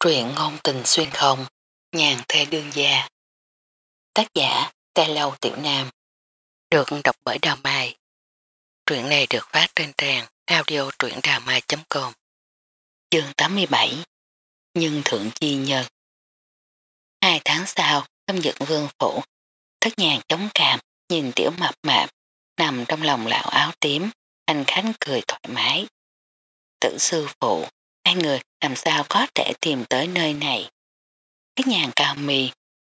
Truyện ngôn tình xuyên không, nhàn thê đương gia. Tác giả, Tê Lâu Tiểu Nam. Được đọc bởi Đào Mai. Truyện này được phát trên trang audio truyệnđàmai.com Chương 87 Nhưng Thượng Chi Nhân Hai tháng sau, tâm dựng vương phủ, thất nhàn chống cảm, nhìn tiểu mập mạp, nằm trong lòng lão áo tím, anh khánh cười thoải mái. Tử sư phụ, hai người làm sao có thể tìm tới nơi này. Cái nhàn cao mì,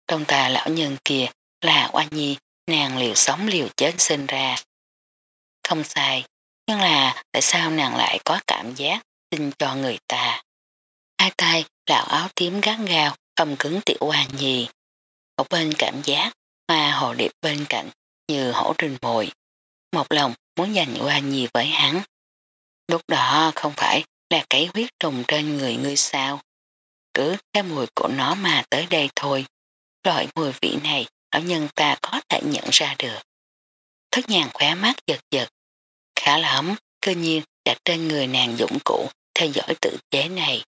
trong tà lão nhân kia là oa nhi, nàng liều sống liều chết sinh ra. Không sai, nhưng là tại sao nàng lại có cảm giác xin cho người ta. Hai tay lão áo tím gắn gao, ôm cứng tiểu oa nhi. Một bên cảm giác, mà hồ điệp bên cạnh như hổ rình mồi. Một lòng muốn giành oa nhi với hắn. Lúc đó không phải là cái huyết trùng trên người ngươi sao. Cứ cái mùi của nó mà tới đây thôi. Loại mùi vị này ở nhân ta có thể nhận ra được. Thất nhàn khóe mắt giật giật. Khá lắm, cơ nhiên đặt trên người nàng dũng cụ theo dõi tự chế này.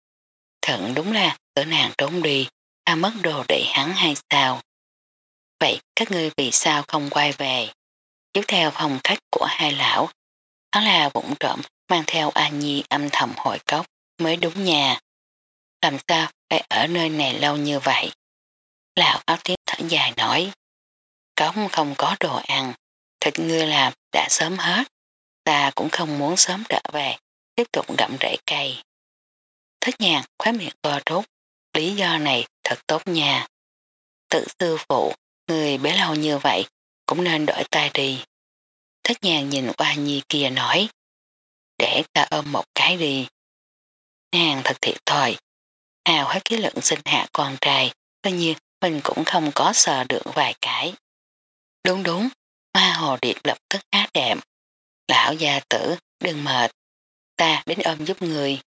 Thận đúng là ở nàng trốn đi, ta mất đồ để hắn hay sao? Vậy các ngươi vì sao không quay về? Chiếu theo phòng khách của hai lão, hắn là vụng trộm mang theo A Nhi âm thầm hội cốc mới đúng nhà. Làm sao lại ở nơi này lâu như vậy? Lão áo tiếp thở dài nói. Cống không có đồ ăn, thịt ngươi làm đã sớm hết. Ta cũng không muốn sớm trở về, tiếp tục đậm rễ cây. Thất nhàng khóe miệng co rút, lý do này thật tốt nha. Tự sư phụ, người bé lâu như vậy, cũng nên đổi tay đi. Thất nhàng nhìn qua nhi kia nói, để ta ôm một cái đi. Nàng thật thiệt thòi, hào hết cái lượng sinh hạ con trai, tất nhiên mình cũng không có sờ được vài cái. Đúng đúng, ma hồ điệp lập tức á đệm. Lão gia tử, đừng mệt, ta đến ôm giúp người.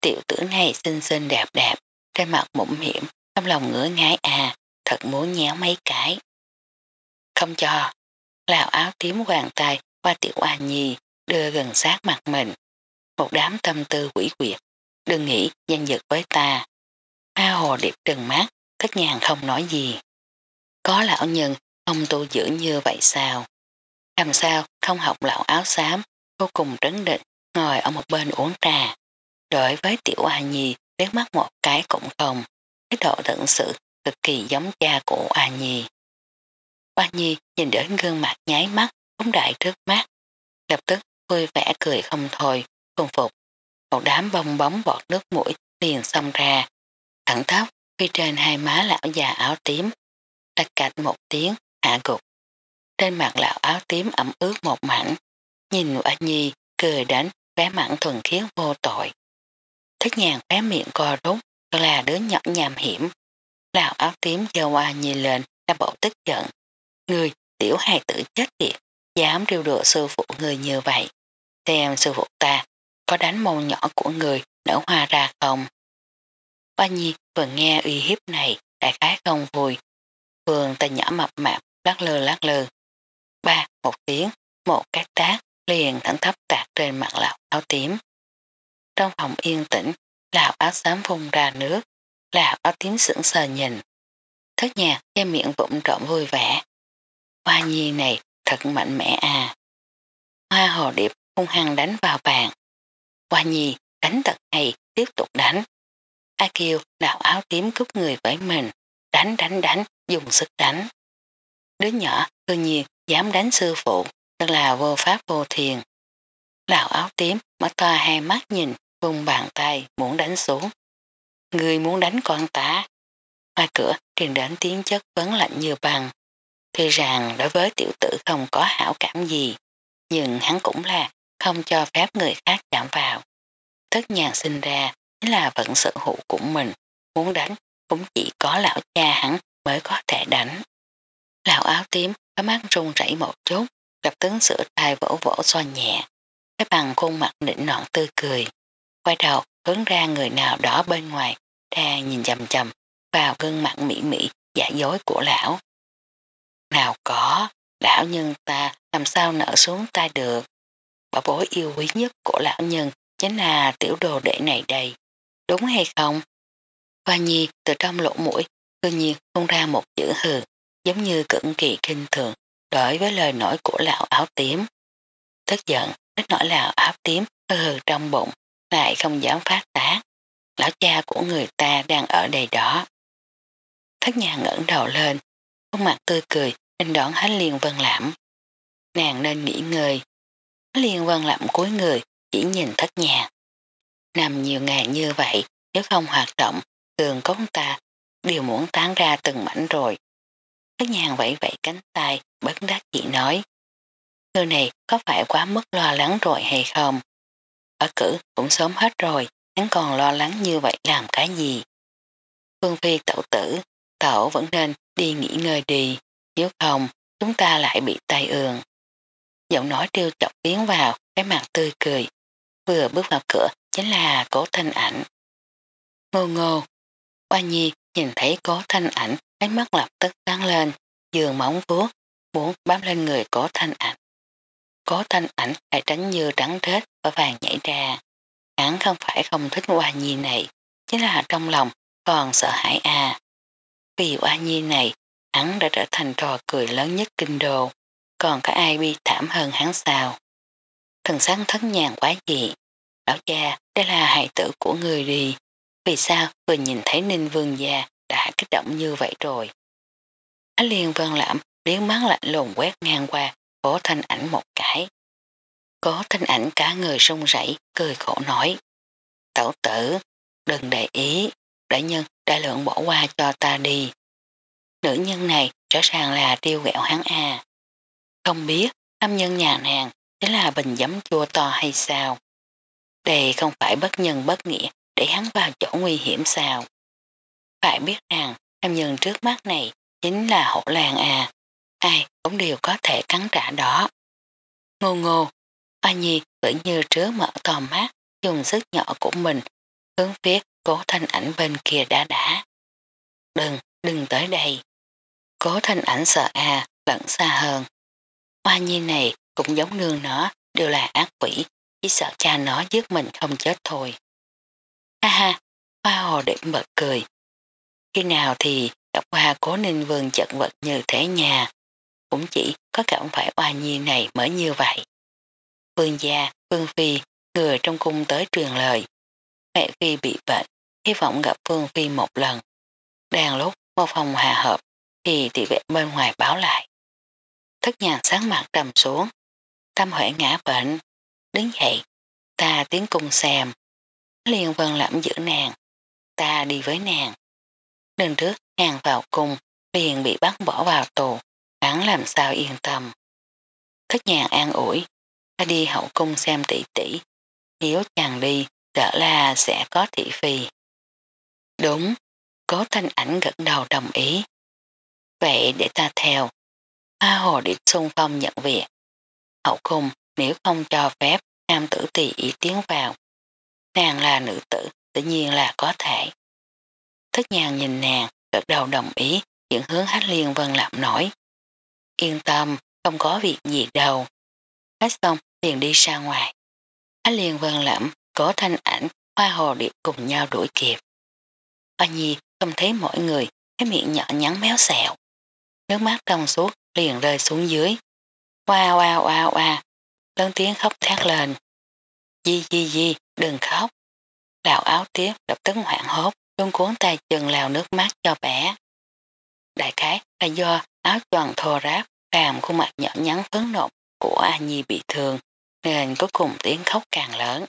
Tiểu tử này xinh xinh đẹp đẹp, trên mặt mũm hiểm, trong lòng ngứa ngái à, thật muốn nhéo mấy cái. Không cho, lão áo tím hoàng tay qua tiểu oa nhi, đưa gần sát mặt mình. Một đám tâm tư quỷ quyệt, đừng nghĩ danh dật với ta. A hồ điệp trừng mắt, thất nhàng không nói gì. Có lão nhân, ông tu giữ như vậy sao? Làm sao không học lão áo xám, vô cùng trấn định, ngồi ở một bên uống trà. Đối với tiểu a nhi, liếc mắt một cái cũng không. Thái độ tận sự cực kỳ giống cha của A Nhi. A Nhi nhìn đến gương mặt nháy mắt, bóng đại trước mắt. Lập tức vui vẻ cười không thôi, không phục. Một đám bông bóng bọt nước mũi liền xông ra. Thẳng tóc phi trên hai má lão già áo tím. đặt cạch một tiếng, hạ gục. Trên mặt lão áo tím ẩm ướt một mảnh. Nhìn quả Nhi cười đánh, bé mặn thuần khiết vô tội. Thích nhàng bé miệng co rút, là đứa nhỏ nhàm hiểm. Lão áo tím dơ qua nhìn lên, đã bộ tức giận. Người, tiểu hài tử chết tiệt, dám rêu đùa sư phụ người như vậy. Xem sư phụ ta, có đánh màu nhỏ của người nở hoa ra không? Ba Nhi vừa nghe uy hiếp này, đại khái không vui. Vừa tay nhỏ mập mạp, lắc lơ lắc lơ. Ba, một tiếng, một cái tác, liền thẳng thấp tạc trên mặt lão áo tím. Trong phòng yên tĩnh, lão áo xám phun ra nước, lão áo tím sững sờ nhìn. Thất nhạc che miệng vụn trộm vui vẻ. Hoa nhi này thật mạnh mẽ à. Hoa hồ điệp hung hăng đánh vào bàn. Hoa nhi đánh thật hay tiếp tục đánh. A Kiều đạo áo tím cúp người với mình. Đánh đánh đánh, dùng sức đánh. Đứa nhỏ tự nhiên dám đánh sư phụ, thật là vô pháp vô thiền. Lão áo tím mở to hai mắt nhìn, vùng bàn tay muốn đánh xuống. Người muốn đánh con ta. Ngoài cửa truyền đến tiếng chất vấn lạnh như bằng. Thì rằng đối với tiểu tử không có hảo cảm gì, nhưng hắn cũng là không cho phép người khác chạm vào. Tất nhàn sinh ra chính là vận sở hữu của mình, muốn đánh cũng chỉ có lão cha hắn mới có thể đánh. Lão áo tím có mắt run rẩy một chút, gặp tướng sửa tay vỗ vỗ xoa nhẹ, cái bằng khuôn mặt đỉnh nọn tươi cười. Quay đầu hướng ra người nào đó bên ngoài, đang nhìn chầm chầm vào gương mặt mỹ mỹ giả dối của lão. Nào có, lão nhân ta làm sao nở xuống tay được. Bảo bối yêu quý nhất của lão nhân chính là tiểu đồ đệ này đây. Đúng hay không? Hoa nhi từ trong lỗ mũi, tự nhiên không ra một chữ hừ, giống như cẩn kỳ kinh thường, đối với lời nói của lão áo tím. Tức giận, ít nổi lão áo tím hừ hừ trong bụng, lại không dám phát tác. Lão cha của người ta đang ở đây đó. Thất nhà ngẩng đầu lên, khuôn mặt tươi cười, nên đón hết liền vân lãm. Nàng nên nghỉ ngơi. Liên vân lãm cuối người, chỉ nhìn thất nhà. Nằm nhiều ngày như vậy, nếu không hoạt động, tường cống ta đều muốn tán ra từng mảnh rồi. Thất nhàng vẫy vẫy cánh tay, bất đắc chỉ nói. Người này có phải quá mức lo lắng rồi hay không? Ở cử cũng sớm hết rồi, hắn còn lo lắng như vậy làm cái gì? Phương Phi tẩu tử, tẩu vẫn nên đi nghỉ ngơi đi, nếu không chúng ta lại bị tai ương. Giọng nói trêu chọc tiến vào, cái mặt tươi cười. Vừa bước vào cửa chính là cố thanh ảnh. Ngô ngô, Oa Nhi nhìn thấy cố thanh ảnh, ánh mắt lập tức tăng lên, dường móng vuốt, muốn bám lên người cố thanh ảnh. Cố thanh ảnh lại tránh như trắng rết và vàng nhảy ra. Hắn không phải không thích Oa Nhi này, chính là trong lòng còn sợ hãi à. Vì Oa Nhi này, hắn đã trở thành trò cười lớn nhất kinh đô, còn có ai bi thảm hơn hắn sao? Thần sáng thất nhàn quá dị. Lão cha, đây là hài tử của người đi. Vì sao vừa nhìn thấy Ninh Vương gia đã kích động như vậy rồi? Á liền vân lãm biến mắt lạnh lùng quét ngang qua cố thanh ảnh một cái. Cố thanh ảnh cả người sung rảy cười khổ nói. Tẩu tử, đừng để ý, đại nhân đại lượng bỏ qua cho ta đi. Nữ nhân này rõ ràng là tiêu gẹo hắn à. Không biết nam nhân nhà nàng thế là bình giấm chua to hay sao? Đây không phải bất nhân bất nghĩa để hắn vào chỗ nguy hiểm sao? Phải biết rằng nam nhân trước mắt này chính là hổ làng à. Ai cũng đều có thể cắn trả đó. Ngô ngô, Hoa Nhi tự như trước mở to mắt, dùng sức nhỏ của mình, hướng phía cố thanh ảnh bên kia đã đã. Đừng, đừng tới đây. Cố thanh ảnh sợ à, lẫn xa hơn. Hoa Nhi này cũng giống nương nó, đều là ác quỷ, chỉ sợ cha nó giết mình không chết thôi. Ha ha, hoa hồ để bật cười. Khi nào thì gặp Hoa cố ninh vương chận vật như thế nhà, cũng chỉ có cảm phải hoa nhi này mới như vậy. Vương gia, Vương Phi, người trong cung tới truyền lời. Mẹ Phi bị bệnh, hy vọng gặp Vương Phi một lần. Đang lúc một phòng hòa hợp thì tỷ vệ bên ngoài báo lại. Thất nhàn sáng mặt trầm xuống. Tâm huệ ngã bệnh. Đứng dậy. Ta tiến cùng xem. Liên vân lẫm giữ nàng. Ta đi với nàng. Lần trước nàng vào cung liền bị bắt bỏ vào tù. Hắn làm sao yên tâm. Thất nhàn an ủi. Ta đi hậu cung xem tỷ tỷ. Nếu chàng đi, sợ là sẽ có thị phi. Đúng, có thanh ảnh gật đầu đồng ý. Vậy để ta theo. A Hồ Điệp xung phong nhận việc. Hậu cung nếu không cho phép nam tử tùy ý tiến vào. Nàng là nữ tử, tự nhiên là có thể. Thất nhàng nhìn nàng, gật đầu đồng ý, dẫn hướng hát liên vân làm nổi. Yên tâm, không có việc gì đâu. hết xong liền đi ra ngoài. Hát liên vân lẩm, có thanh ảnh, hoa hồ điệp cùng nhau đuổi kịp. Hoa nhi không thấy mỗi người, cái miệng nhỏ nhắn méo xẹo. Nước mắt trong suốt liền rơi xuống dưới. Wow wow wow wow, lớn tiếng khóc thét lên. Di di di, đừng khóc. Lào áo tiếp lập tức hoảng hốt, luôn cuốn tay chân lào nước mắt cho bé. Đại khái là do áo tròn thô ráp làm khuôn mặt nhỏ nhắn phấn nộp của A Nhi bị thương, nên cuối cùng tiếng khóc càng lớn.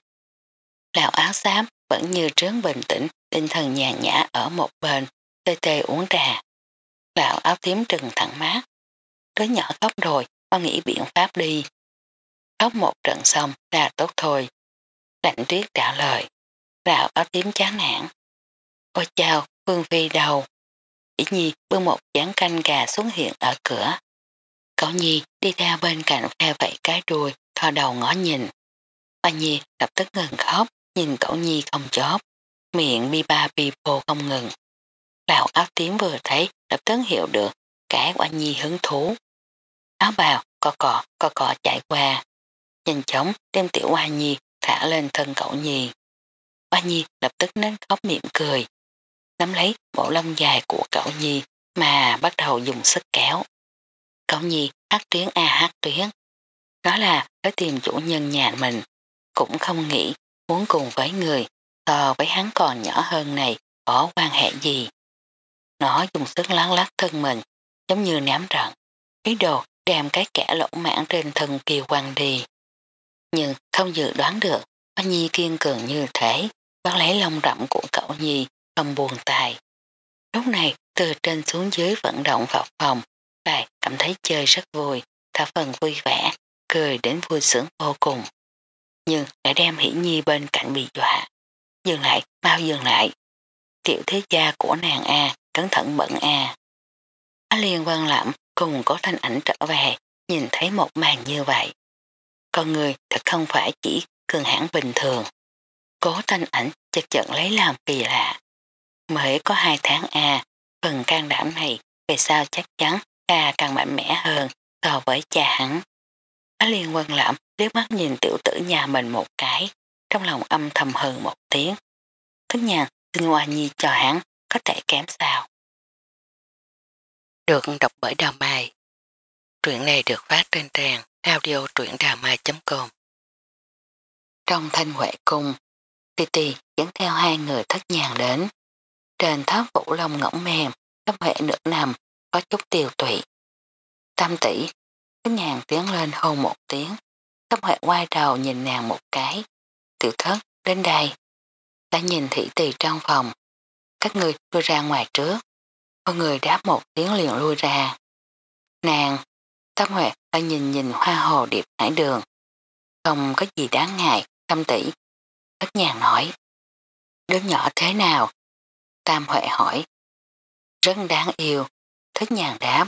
Lào áo xám vẫn như trớn bình tĩnh, tinh thần nhàn nhã ở một bên, tê tê uống trà. Lão áo tím trừng thẳng mát. Đứa nhỏ khóc rồi, con nghĩ biện pháp đi. Khóc một trận xong là tốt thôi. Lạnh tuyết trả lời. Rạo áo tím chán nản. Ôi chào, Phương Phi đầu. Chỉ nhi bưng một chán canh gà xuống hiện ở cửa. Cậu nhi đi ra bên cạnh phe vẫy cái đuôi, thò đầu ngó nhìn. Hoa nhi lập tức ngừng khóc, nhìn cậu nhi không chóp. Miệng bi ba bi bồ không ngừng. Lão áo tím vừa thấy lập tức hiểu được cái quả nhi hứng thú. Áo bào, cò cò, cò cò chạy qua. Nhanh chóng đem tiểu hoa nhi thả lên thân cậu nhi. Hoa nhi lập tức nến khóc miệng cười. nắm lấy bộ lông dài của cậu nhi mà bắt đầu dùng sức kéo. Cậu nhi hát tiếng a hát tuyến. Đó là tới tìm chủ nhân nhà mình, cũng không nghĩ muốn cùng với người so với hắn còn nhỏ hơn này có quan hệ gì. Nó dùng sức láng lát thân mình giống như ném rận, ý đồ đem cái kẻ lỗ mãn trên thân kiều quăng đi. Nhưng không dự đoán được Hoa Nhi kiên cường như thế, bắt lấy lông rậm của cậu Nhi không buồn tài. Lúc này từ trên xuống dưới vận động vào phòng, lại cảm thấy chơi rất vui, thả phần vui vẻ, cười đến vui sướng vô cùng. Nhưng lại đem Hỷ Nhi bên cạnh bị dọa. Dừng lại, mau dừng lại. Tiểu thế gia của nàng A, cẩn thận bận A. Á liên văn lẩm cùng có thanh ảnh trở về, nhìn thấy một màn như vậy. Con người thật không phải chỉ cường hãn bình thường. Cố thanh ảnh chật chận lấy làm kỳ lạ. Mới có hai tháng A, phần can đảm này về sao chắc chắn ta càng mạnh mẽ hơn so với cha hắn. Á liên quân lãm liếc mắt nhìn tiểu tử nhà mình một cái, trong lòng âm thầm hừ một tiếng. Thức nhàn xin hoa nhi cho hắn có thể kém sao. Được đọc bởi Đào Mai. Truyện này được phát trên trang audio truyệnđàmai.com Trong thanh huệ cung, Titi dẫn theo hai người thất nhàn đến. Trên tháp vũ lông ngỗng mềm, thấp huệ nửa nằm, có chút tiêu tụy. Tam tỷ, thất nhàn tiến lên hôn một tiếng. Thấp huệ quay đầu nhìn nàng một cái. Tiểu thất, đến đây. Đã nhìn thị tỳ trong phòng. Các người đưa ra ngoài trước con người đáp một tiếng liền lui ra. Nàng, Tâm Huệ đã nhìn nhìn hoa hồ điệp hải đường. Không có gì đáng ngại, tâm tỷ. Thất nhàng nói. Đứa nhỏ thế nào? Tam Huệ hỏi. Rất đáng yêu. Thất nhàng đáp.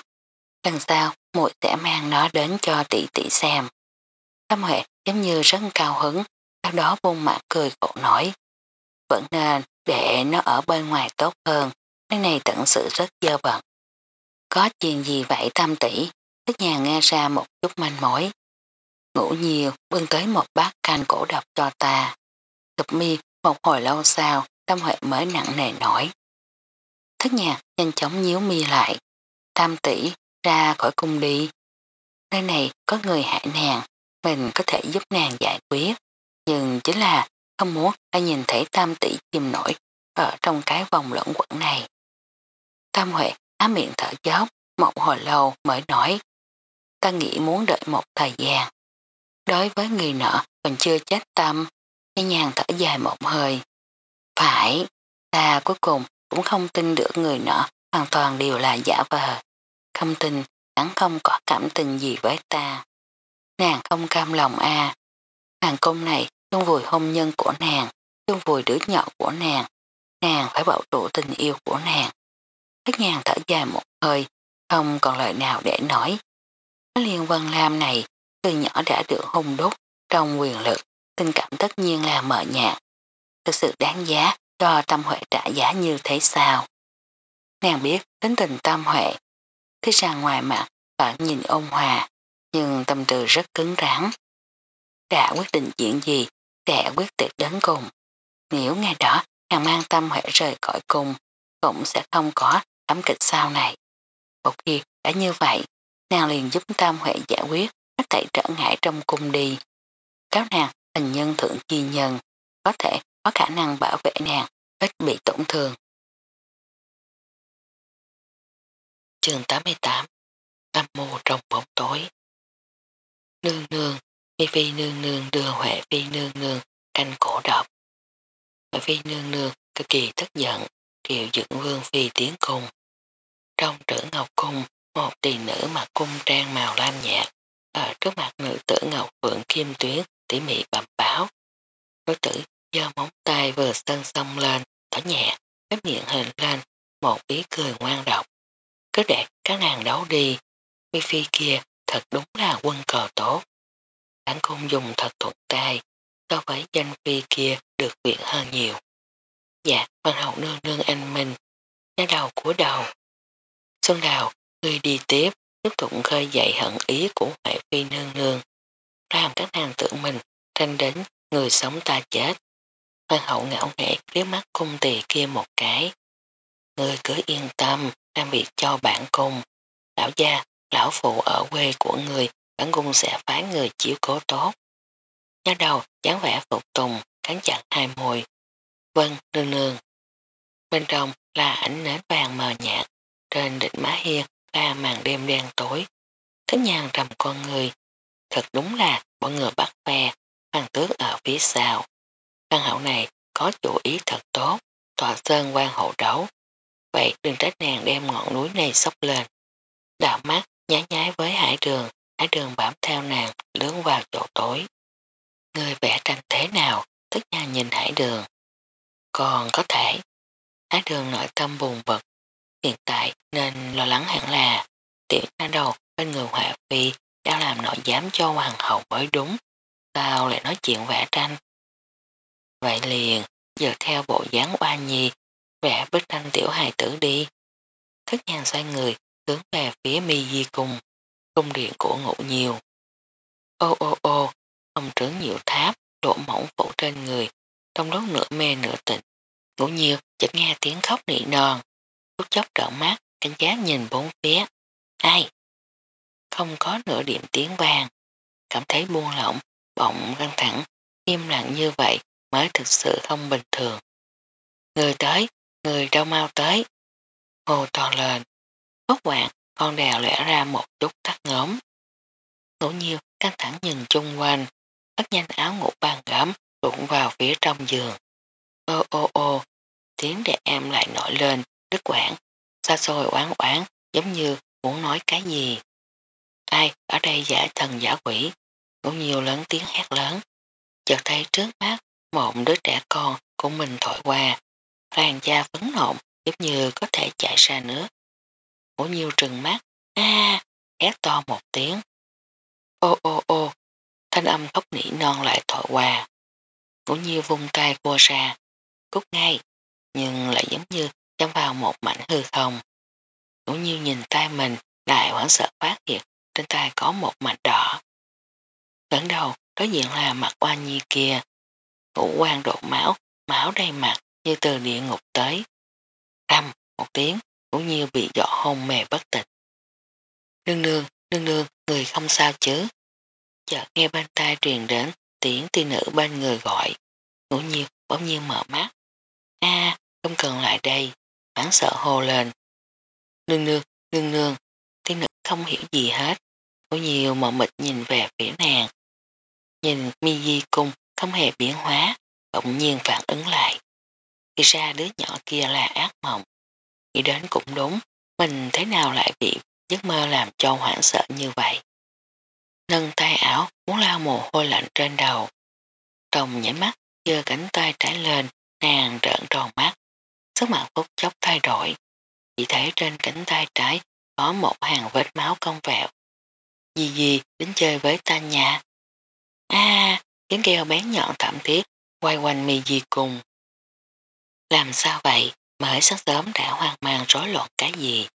Lần sau muội sẽ mang nó đến cho tỷ tỷ xem. Tâm Huệ giống như rất cao hứng, sau đó buông mặt cười khổ nói. Vẫn nên để nó ở bên ngoài tốt hơn, Nơi này tận sự rất dơ bận. Có chuyện gì vậy tam tỷ? Tức nhà nghe ra một chút manh mối. Ngủ nhiều, bưng tới một bát canh cổ độc cho ta. Cập mi một hồi lâu sau, tâm huệ mới nặng nề nổi. Thức nhà nhanh chóng nhíu mi lại. Tam tỷ ra khỏi cung đi. Nơi này có người hại nàng, mình có thể giúp nàng giải quyết. Nhưng chính là không muốn ai nhìn thấy tam tỷ chìm nổi ở trong cái vòng lẫn quẩn này. Tam Huệ á miệng thở dốc, một hồi lâu mới nói ta nghĩ muốn đợi một thời gian. Đối với người nợ, còn chưa chết tâm, nhẹ nhàng thở dài một hơi. Phải, ta cuối cùng cũng không tin được người nợ hoàn toàn đều là giả vờ. Không tin, hắn không có cảm tình gì với ta. Nàng không cam lòng a à. Hàng công này chung vùi hôn nhân của nàng, chung vùi đứa nhỏ của nàng. Nàng phải bảo trụ tình yêu của nàng. Thất nhàng thở dài một hơi, không còn lời nào để nói. Liên Vân Lam này từ nhỏ đã được hung đúc trong quyền lực, tình cảm tất nhiên là mờ nhạt. Thực sự đáng giá cho tâm huệ trả giá như thế sao? Nàng biết tính tình tâm huệ, thế rằng ngoài mặt và nhìn ôn hòa, nhưng tâm tư rất cứng rắn. Đã quyết định chuyện gì, sẽ quyết tuyệt đến cùng. Nếu ngày đó nàng mang tâm huệ rời cõi cùng, cũng sẽ không có tấm kịch sau này. Một khi đã như vậy, nàng liền giúp Tam Huệ giải quyết các thảy trở ngại trong cung đi. Cáo nàng thành nhân thượng chi nhân, có thể có khả năng bảo vệ nàng ít bị tổn thương. Chương 88 Âm mưu trong bóng tối Nương nương, Phi Phi nương nương đưa Huệ Phi nương nương canh cổ độc. Huệ Phi nương nương cực kỳ tức giận, triệu dựng vương phi tiến cung. Trong trữ ngọc cung một tỷ nữ mặc cung trang màu lam nhạt, ở trước mặt nữ tử Ngọc vượng Kim Tuyến tỉ mỉ bẩm báo. Nữ tử do móng tay vừa sân sông lên, thở nhẹ, cái miệng hình lên, một ý cười ngoan độc. Cứ để các nàng đấu đi, mi Phi kia thật đúng là quân cờ tốt. Đánh cung dùng thật thuận tay, so với danh Phi kia được viện hơn nhiều. Dạ, văn hậu nương nương anh minh, giá đầu của đầu. Xuân đào người đi tiếp, tiếp tục khơi dậy hận ý của Huệ Phi nương nương, làm các nàng tưởng mình tranh đến người sống ta chết. Hoàng hậu ngạo nghệ liếc mắt cung tỳ kia một cái. người cứ yên tâm, đang bị cho bạn cùng. Lão gia, lão phụ ở quê của người, bản cung sẽ phái người chiếu cố tốt. Nhớ đầu, dáng vẻ phục tùng, cắn chặt hai môi. Vâng, nương nương. Bên trong là ánh nến vàng mờ nhạt, trên đỉnh má hiên là màn đêm đen tối. Thức nhàn trầm con người, thật đúng là bọn người bắt phe, hoàng tước ở phía sau. Căn hậu này có chủ ý thật tốt, tòa sơn quan hộ đấu. Vậy đừng trách nàng đem ngọn núi này sốc lên. Đạo mắt nhá nhái với hải đường, hải đường bám theo nàng lướn vào chỗ tối. Người vẽ tranh thế nào, tức nhà nhìn hải đường. Còn có thể, hải đường nội tâm buồn vật, hiện tại nên lo lắng hẳn là tiểu nha đầu bên người họa phi đang làm nội giám cho hoàng hậu mới đúng. Sao lại nói chuyện vẽ tranh? Vậy liền, giờ theo bộ dáng oa nhi, vẽ bức tranh tiểu hài tử đi. Thức nhàn xoay người, hướng về phía mi di cung, cung điện của ngũ nhiều. Ô ô ô, ông trướng nhiều tháp, độ mỏng phủ trên người, trong đó nửa mê nửa tịnh. ngũ nhiều, chợt nghe tiếng khóc nị non phút chốc trợn mắt, cảnh giác nhìn bốn phía. Ai? Không có nửa điểm tiếng vàng. Cảm thấy buông lỏng, bỗng căng thẳng, im lặng như vậy mới thực sự không bình thường. Người tới, người đâu mau tới. Hồ to lên. Hốt quạng, con đèo lẽ ra một chút tắt ngốm. Ngủ nhiều, căng thẳng nhìn chung quanh, bắt nhanh áo ngủ bàn gấm, đụng vào phía trong giường. Ô ô ô, tiếng đẹp em lại nổi lên, đứt quảng, xa xôi oán oán, giống như muốn nói cái gì. Ai ở đây giả thần giả quỷ, ngủ nhiều lớn tiếng hét lớn. Chợt thấy trước mắt, một đứa trẻ con của mình thổi qua, làn da phấn nộn giống như có thể chạy ra nước. Ngủ nhiều trừng mắt, a hét to một tiếng. Ô ô ô, thanh âm khóc nỉ non lại thổi qua. Ngũ Nhiêu vung tay cua ra, cút ngay, nhưng lại giống như chăm vào một mảnh hư không. Ngũ như nhìn tay mình lại hoảng sợ phát hiện trên tay có một mảnh đỏ. Gần đầu đối diện là mặt oan nhi kia, ngũ quan đổ máu, máu đầy mặt như từ địa ngục tới. Răm, một tiếng, Ngũ Nhiêu bị dọ hôn mề bất tịch. Nương nương, nương nương, người không sao chứ. Chợt nghe bên tai truyền đến tiếng ti nữ bên người gọi. Ngũ Nhiêu bỗng nhiên mở mắt. a không cần lại đây hoảng sợ hô lên. Nương nương, nương nương. Tiên nữ không hiểu gì hết. có nhiều mở mịt nhìn về phía nàng. Nhìn mi di cung không hề biến hóa. Bỗng nhiên phản ứng lại. Thì ra đứa nhỏ kia là ác mộng. Nghĩ đến cũng đúng. Mình thế nào lại bị giấc mơ làm cho hoảng sợ như vậy. Nâng tay ảo muốn lao mồ hôi lạnh trên đầu. Đồng nhảy mắt giơ cánh tay trái lên nàng trợn tròn mắt. Sức mặt phút chốc thay đổi. Chỉ thấy trên cánh tay trái có một hàng vết máu cong vẹo. Dì dì đến chơi với ta nhà. a tiếng kêu bén nhọn thảm thiết quay quanh mì di cùng. Làm sao vậy? Mới sáng sớm đã hoang mang rối loạn cái gì?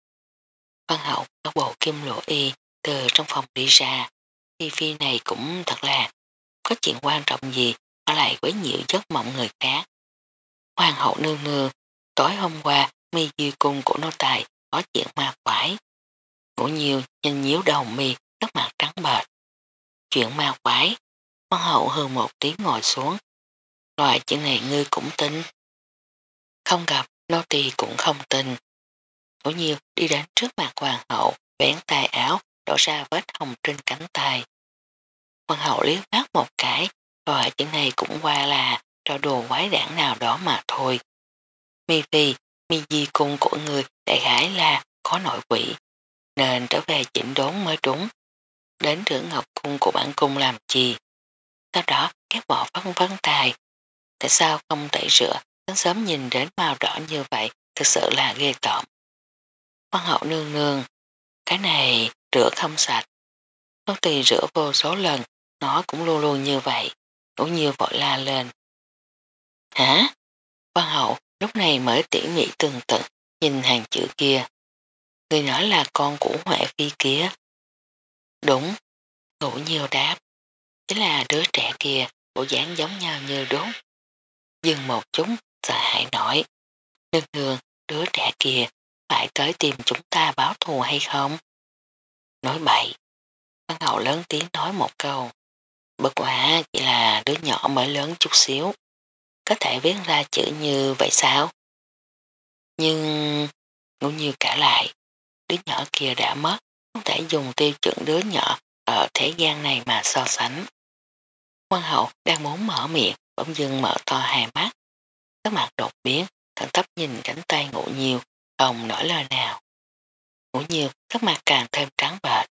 Văn hậu có bộ kim lụa y từ trong phòng đi ra. Phi Phi này cũng thật là có chuyện quan trọng gì mà lại quấy nhiễu giấc mộng người khác. Hoàng hậu nương nương, tối hôm qua mi di cung của nô tài có chuyện ma quái. Ngủ nhiều nhìn nhíu đầu mi tóc mặt trắng bệch. Chuyện ma quái, hoàng hậu hơn một tiếng ngồi xuống. Loại chuyện này ngươi cũng tin. Không gặp, nô tỳ cũng không tin. Ngủ nhiều đi đến trước mặt hoàng hậu, vén tay áo, đổ ra vết hồng trên cánh tay. Hoàng hậu liếc mắt một cái, loại chuyện này cũng qua là trò đùa quái đảng nào đó mà thôi. Mi Phi, Mi Di cung của người đại khái là có nội quỷ, nên trở về chỉnh đốn mới đúng. Đến trưởng ngọc cung của bản cung làm chi? Sau đó các bỏ vấn vấn tài. Tại sao không tẩy rửa, sáng sớm nhìn đến màu đỏ như vậy, thực sự là ghê tởm. Văn hậu nương nương, cái này rửa không sạch. Nó tùy rửa vô số lần, nó cũng luôn luôn như vậy. Cũng nhiều vội la lên. Hả? Văn hậu lúc này mới tỉ mỉ tường tận nhìn hàng chữ kia. Người nói là con của Huệ Phi kia. Đúng, ngủ nhiều đáp. Chính là đứa trẻ kia, bộ dáng giống nhau như đốt. Dừng một chút, sợ hãi nổi. Nương nương, đứa trẻ kia phải tới tìm chúng ta báo thù hay không? Nói bậy, văn hậu lớn tiếng nói một câu. Bất quả chỉ là đứa nhỏ mới lớn chút xíu. Có thể viết ra chữ như vậy sao? Nhưng ngủ như cả lại, đứa nhỏ kia đã mất, không thể dùng tiêu chuẩn đứa nhỏ ở thế gian này mà so sánh. Quan hậu đang muốn mở miệng, bỗng dưng mở to hai mắt. Các mặt đột biến, thẳng thấp nhìn cánh tay ngủ nhiều, không nổi lời nào. Ngủ nhiều, các mặt càng thêm trắng bệch.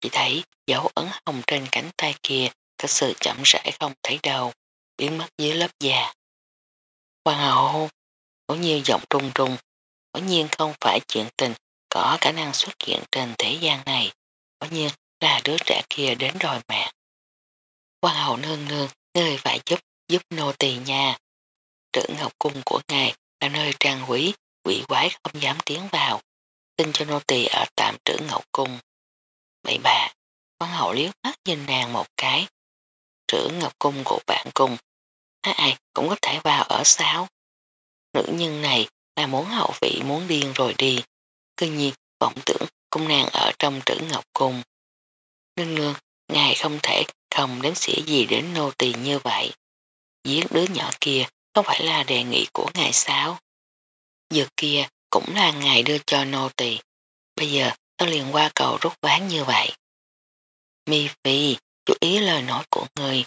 Chỉ thấy dấu ấn hồng trên cánh tay kia thật sự chậm rãi không thấy đâu, biến mất dưới lớp da. Quan hậu, có nhiều giọng trung trung, Có nhiên không phải chuyện tình có khả năng xuất hiện trên thế gian này. Có nhiên là đứa trẻ kia đến rồi mẹ. Quan hậu nương nương, ngươi phải giúp, giúp nô tỳ nha. Trưởng ngọc cung của ngài là nơi trang quý, quỷ quái không dám tiến vào. Xin cho nô tỳ ở tạm trưởng ngọc cung. Bậy bà, quan hậu liếc mắt nhìn nàng một cái. Trưởng ngọc cung của bạn cung, ai cũng có thể vào ở sao? Nữ nhân này là muốn hậu vị muốn điên rồi đi. Cứ nhiên vọng tưởng cung nàng ở trong trữ ngọc cung. Nương nương, ngài không thể không đếm xỉa gì đến nô tỳ như vậy. Giết đứa nhỏ kia không phải là đề nghị của ngài sao? Dược kia cũng là ngài đưa cho nô tỳ. Bây giờ tôi liền qua cầu rút ván như vậy. Mi Phi, chú ý lời nói của người.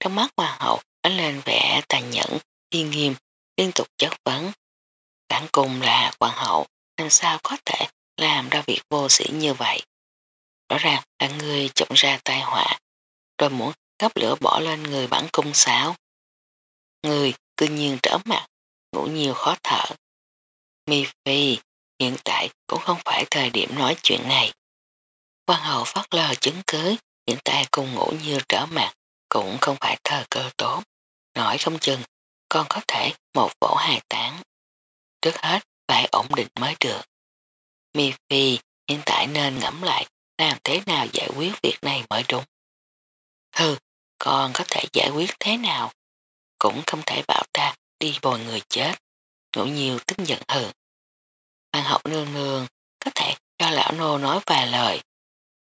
Trong mắt hoàng hậu ánh lên vẻ tàn nhẫn, thiên nghiêm, liên tục chất vấn. Đảng cùng là hoàng hậu, làm sao có thể làm ra việc vô sĩ như vậy? Rõ ràng là người chọn ra tai họa, rồi muốn gấp lửa bỏ lên người bản cung xáo. Người cư nhiên trở mặt, ngủ nhiều khó thở. Mi Phi, hiện tại cũng không phải thời điểm nói chuyện này. Quan hậu phát lờ chứng cứ, hiện tại cùng ngủ như trở mặt, cũng không phải thờ cơ tốt. Nói không chừng, con có thể một vỗ hài tán. Trước hết, phải ổn định mới được. Mi Phi hiện tại nên ngẫm lại làm thế nào giải quyết việc này mới đúng. Hừ, con có thể giải quyết thế nào? Cũng không thể bảo ta đi bồi người chết. Ngủ nhiều tức giận hừ. Hoàng hậu nương nương có thể cho lão nô nói vài lời.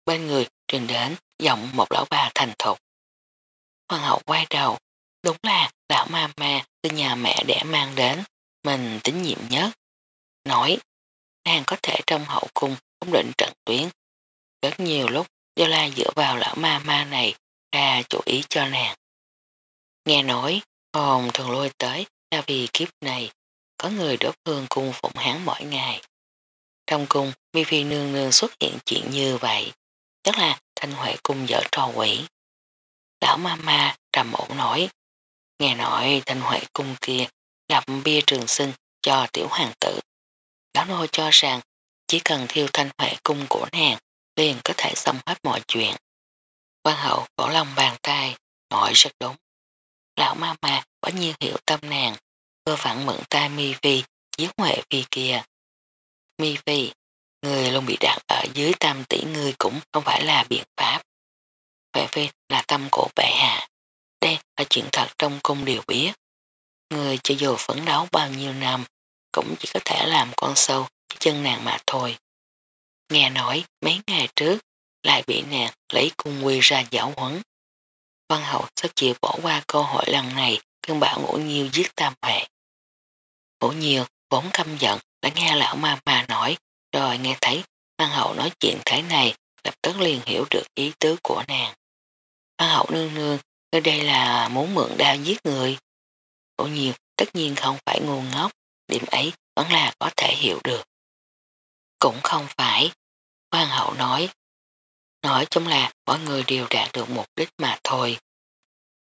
Bên người truyền đến giọng một lão bà thành thục. Hoàng hậu quay đầu, đúng là lão ma ma từ nhà mẹ đẻ mang đến, mình tín nhiệm nhất. Nói, nàng có thể trong hậu cung ổn định trận tuyến. Rất nhiều lúc do la dựa vào lão ma ma này ra chủ ý cho nàng. Nghe nói, hồn thường lôi tới là vì kiếp này có người đốt hương cung phụng hắn mỗi ngày. Trong cung, mi phi nương nương xuất hiện chuyện như vậy, chắc là thanh huệ cung dở trò quỷ. Lão ma ma trầm ổn nổi, nghe nói thanh huệ cung kia đập bia trường sinh cho tiểu hoàng tử. Lão nô cho rằng chỉ cần thiêu thanh huệ cung của nàng liền có thể xong hết mọi chuyện. Quan hậu vỗ lòng bàn tay, nói rất đúng. Lão ma ma quả nhiên hiểu tâm nàng, vừa vặn mượn tay mi vi giết huệ phi kia. Mi phi, người luôn bị đặt ở dưới tam tỷ người cũng không phải là biện pháp. Huệ vi là tâm của bệ hạ. Đây là chuyện thật trong cung đều biết. Người cho dù phấn đấu bao nhiêu năm, cũng chỉ có thể làm con sâu chân nàng mà thôi. Nghe nói, mấy ngày trước, lại bị nàng lấy cung quy ra giáo huấn. Văn hậu sao chịu bỏ qua cơ hội lần này, cơn bảo ngũ nhiêu giết tam hệ. Ngũ nhiêu vốn căm giận, đã nghe lão ma ma nói, rồi nghe thấy văn hậu nói chuyện thế này, lập tức liền hiểu được ý tứ của nàng. Văn hậu nương nương ở đây là muốn mượn đao giết người. Cổ nhiều tất nhiên không phải ngu ngốc điểm ấy vẫn là có thể hiểu được. Cũng không phải. Hoàng hậu nói. Nói chung là mọi người đều đạt được mục đích mà thôi.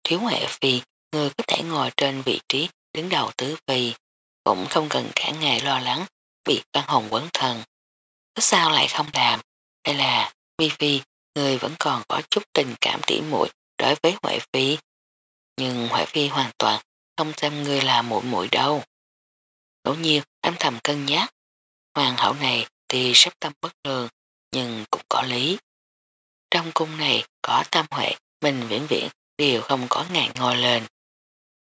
Thiếu hệ phi, người có thể ngồi trên vị trí đứng đầu tứ phi, cũng không cần cả ngày lo lắng bị văn hồn quấn thần. Có sao lại không làm? Hay là vi phi, người vẫn còn có chút tình cảm tỉ muội đối với Huệ Phi. Nhưng Huệ Phi hoàn toàn không xem người là muội muội đâu. Ngẫu nhiên âm thầm cân nhắc. Hoàng hậu này thì sắp tâm bất lường, nhưng cũng có lý. Trong cung này có tam huệ, mình viễn viễn đều không có ngàn ngồi lên.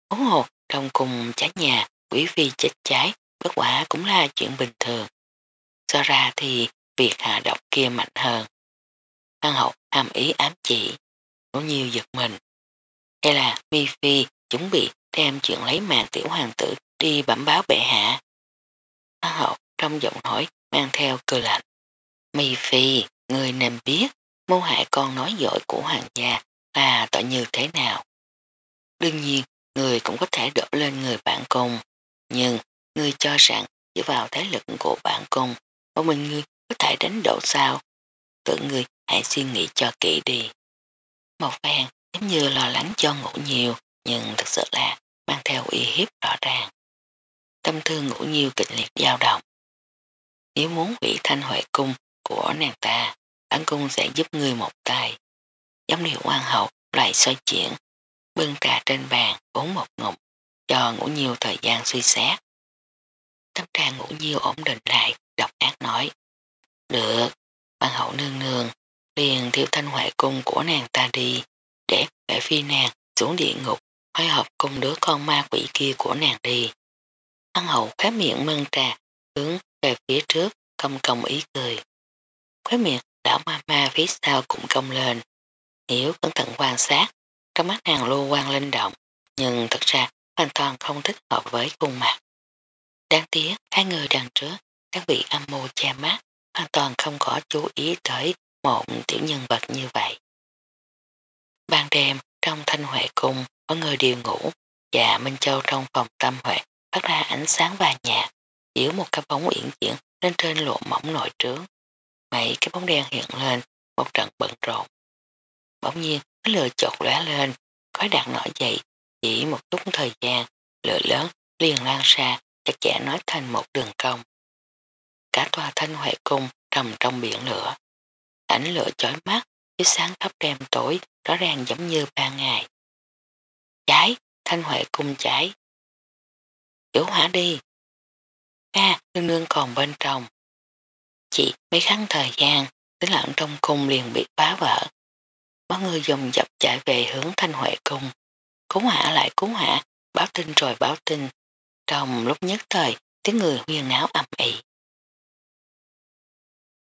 Hốn hồ trong cung trái nhà, quý phi chết trái, bất quả cũng là chuyện bình thường. Do ra thì việc hạ độc kia mạnh hơn. hoàng hậu hàm ý ám chỉ, có nhiều giật mình. Hay là Mi Phi chuẩn bị đem chuyện lấy mạng tiểu hoàng tử đi bẩm báo bệ hạ. Văn hậu trong giọng hỏi mang theo cơ lạnh. Mi Phi, người nên biết mưu hại con nói dội của hoàng gia là tội như thế nào. Đương nhiên, người cũng có thể đổ lên người bạn cùng, nhưng người cho rằng dựa vào thế lực của bạn cùng, một mình người có thể đánh đổ sao. Tự người hãy suy nghĩ cho kỹ đi. Một vàng giống như lo lắng cho ngủ nhiều, nhưng thực sự là mang theo uy hiếp rõ ràng. Tâm thương ngủ nhiều kịch liệt dao động. Nếu muốn hủy thanh huệ cung của nàng ta, bản cung sẽ giúp người một tay. Giống như hoàng hậu lại xoay chuyển, bưng trà trên bàn uống một ngụm, cho ngủ nhiều thời gian suy xét. Tâm trạng ngủ nhiều ổn định lại, độc ác nói. Được, hoàng hậu nương nương, liền thiêu thanh hoại cung của nàng ta đi, để vệ phi nàng xuống địa ngục, phối hợp cùng đứa con ma quỷ kia của nàng đi. Hoàng hậu khá miệng mân trà, hướng về phía trước, công công ý cười. Khóe miệng đảo ma ma phía sau cũng công lên. Hiểu cẩn thận quan sát, trong mắt nàng lô quan linh động, nhưng thật ra hoàn toàn không thích hợp với khuôn mặt. Đáng tiếc, hai người đằng trước, các vị âm mưu che mắt, hoàn toàn không có chú ý tới một tiểu nhân vật như vậy. Ban đêm, trong thanh huệ cung, có người điều ngủ, và Minh Châu trong phòng tâm huệ phát ra ánh sáng vàng nhạt, chiếu một cái bóng uyển chuyển lên trên lộ mỏng nội trướng. Mấy cái bóng đen hiện lên, một trận bận rộn. Bỗng nhiên, cái lửa chột lóe lên, khói đạn nổi dậy, chỉ một chút thời gian, lửa lớn liền lan xa, chặt chẽ nói thành một đường cong. Cả tòa thanh huệ cung trầm trong biển lửa. Ánh lửa chói mắt, chiếu sáng thấp đêm tối, rõ ràng giống như ban ngày. Cháy, thanh huệ cung cháy. Chủ hỏa đi. Ca, nương nương còn bên trong. Chị, mấy khăn thời gian, tính lặng trong cung liền bị phá vỡ. Mọi người dùng dập chạy về hướng thanh huệ cung. Cứu hỏa lại cứu hỏa, báo tin rồi báo tin. Trong lúc nhất thời, tiếng người huyên náo ầm ĩ.